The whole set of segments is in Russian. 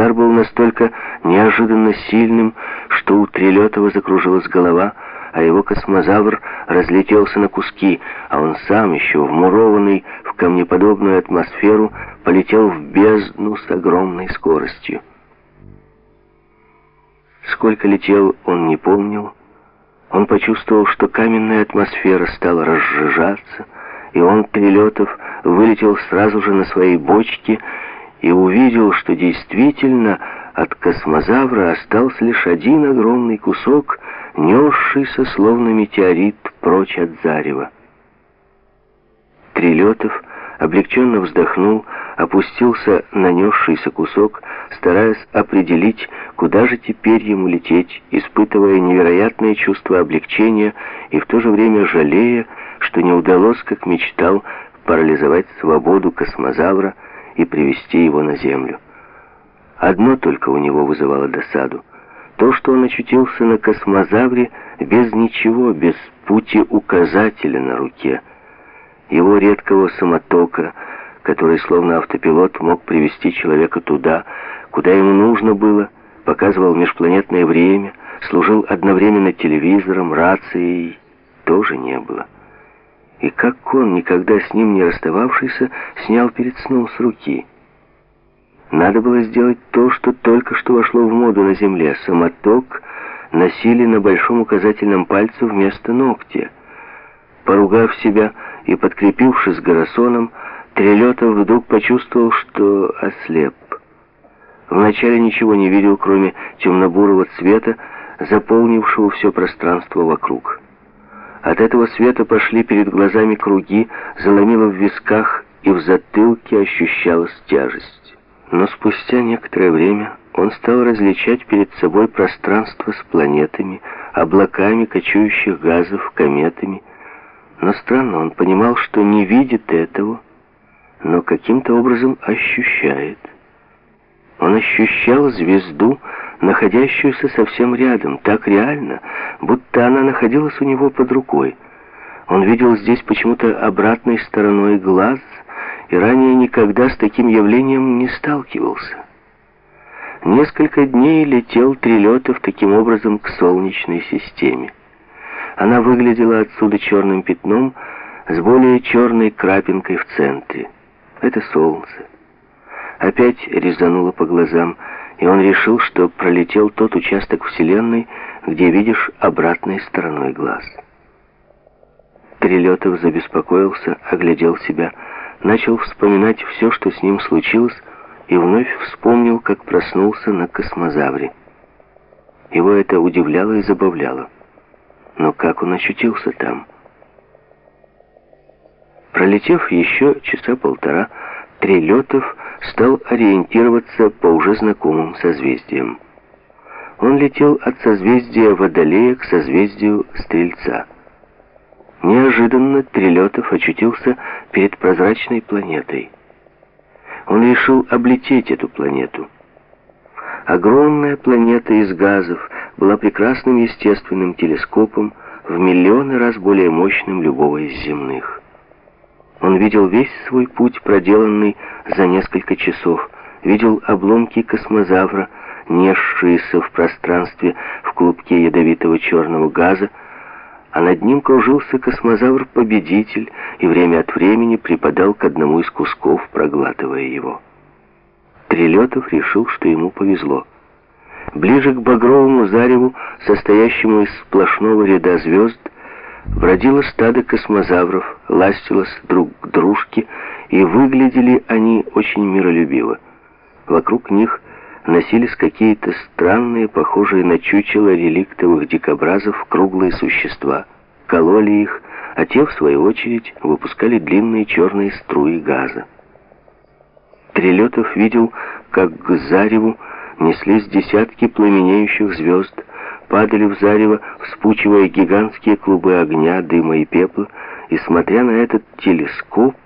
Удар был настолько неожиданно сильным, что у Трилетова закружилась голова, а его космозавр разлетелся на куски, а он сам, еще вмурованный в камнеподобную атмосферу, полетел в бездну с огромной скоростью. Сколько летел, он не помнил. Он почувствовал, что каменная атмосфера стала разжижаться, и он, Трилетов, вылетел сразу же на своей бочке и увидел, что действительно от космозавра остался лишь один огромный кусок, несшийся словно метеорит прочь от зарева. Трилетов облегченно вздохнул, опустился на несшийся кусок, стараясь определить, куда же теперь ему лететь, испытывая невероятное чувство облегчения и в то же время жалея, что не удалось, как мечтал, парализовать свободу космозавра и привести его на Землю. Одно только у него вызывало досаду. То, что он очутился на космозавре без ничего, без пути указателя на руке. Его редкого самотока, который словно автопилот мог привести человека туда, куда ему нужно было, показывал межпланетное время, служил одновременно телевизором, рацией, тоже не было. И как он, никогда с ним не расстававшийся, снял перед сном с руки — надо было сделать то, что только что вошло в моду на земле. Самоток носили на большом указательном пальце вместо ногтя. Поругав себя и подкрепившись горосоном, Трелетов вдруг почувствовал, что ослеп. Вначале ничего не видел, кроме темно-бурого цвета, заполнившего все пространство вокруг. От этого света пошли перед глазами круги, заломило в висках, и в затылке ощущалась тяжесть. Но спустя некоторое время он стал различать перед собой пространство с планетами, облаками кочующих газов, кометами. Но странно, он понимал, что не видит этого, но каким-то образом ощущает. Он ощущал звезду, находящуюся совсем рядом, так реально, будто она находилась у него под рукой. Он видел здесь почему-то обратной стороной глаз — и ранее никогда с таким явлением не сталкивался. Несколько дней летел Трилетов таким образом к Солнечной системе. Она выглядела отсюда черным пятном с более черной крапинкой в центре. Это Солнце. Опять резануло по глазам, и он решил, что пролетел тот участок Вселенной, где видишь обратной стороной глаз. Трилетов забеспокоился, оглядел себя, начал вспоминать все, что с ним случилось, и вновь вспомнил, как проснулся на космозавре. Его это удивляло и забавляло. Но как он очутился там? Пролетев еще часа полтора, Трелетов стал ориентироваться по уже знакомым созвездиям. Он летел от созвездия Водолея к созвездию Стрельца – Неожиданно Трилетов очутился перед прозрачной планетой. Он решил облететь эту планету. Огромная планета из газов была прекрасным естественным телескопом, в миллионы раз более мощным любого из земных. Он видел весь свой путь, проделанный за несколько часов, видел обломки космозавра, несшиеся в пространстве в клубке ядовитого черного газа, а над ним кружился космозавр-победитель и время от времени припадал к одному из кусков, проглатывая его. Трилетов решил, что ему повезло. Ближе к багровому зареву, состоящему из сплошного ряда звезд, бродило стадо космозавров, ластилось друг к дружке, и выглядели они очень миролюбиво. Вокруг них носились какие-то странные, похожие на чучело реликтовых дикобразов, круглые существа. Кололи их, а те, в свою очередь, выпускали длинные черные струи газа. Трилетов видел, как к зареву неслись десятки пламенеющих звезд, падали в зарево, вспучивая гигантские клубы огня, дыма и пепла, и, смотря на этот телескоп,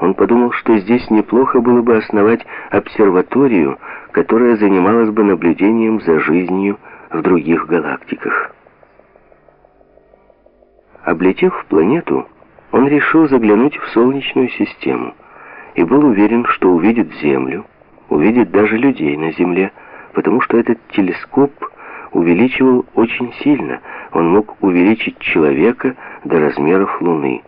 он подумал, что здесь неплохо было бы основать обсерваторию, которая занималась бы наблюдением за жизнью в других галактиках. Облетев планету, он решил заглянуть в Солнечную систему и был уверен, что увидит Землю, увидеть даже людей на Земле, потому что этот телескоп увеличивал очень сильно, он мог увеличить человека до размеров Луны.